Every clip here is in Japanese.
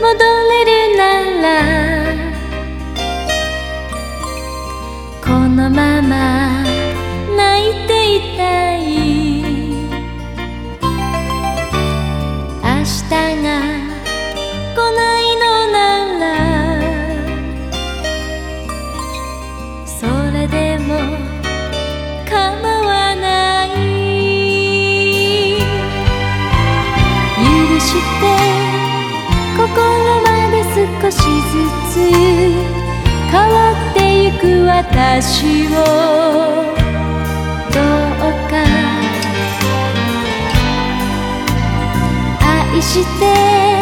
戻れるならこのまま泣いていたい。明日が来ない少しずつ変わってゆく私をどうか愛して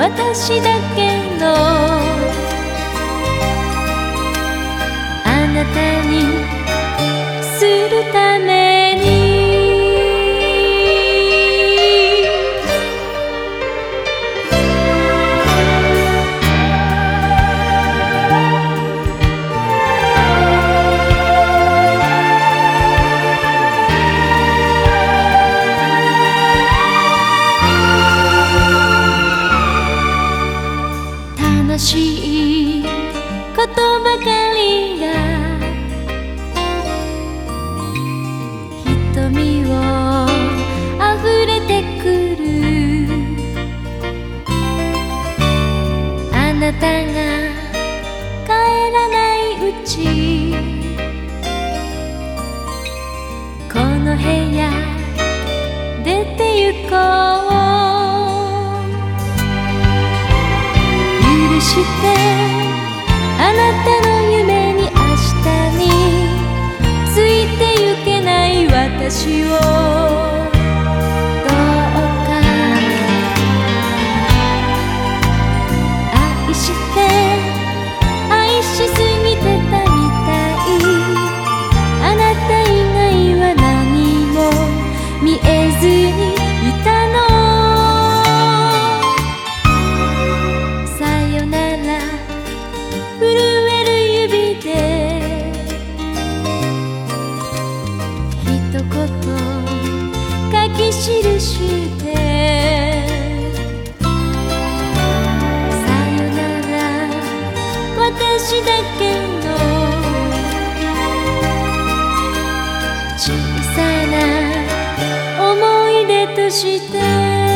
私だけの。あなたにするため。なたが帰らないうちこの部屋出て行こう。許してあなたの夢に明日についてゆけない私を。だけの小さな思い出として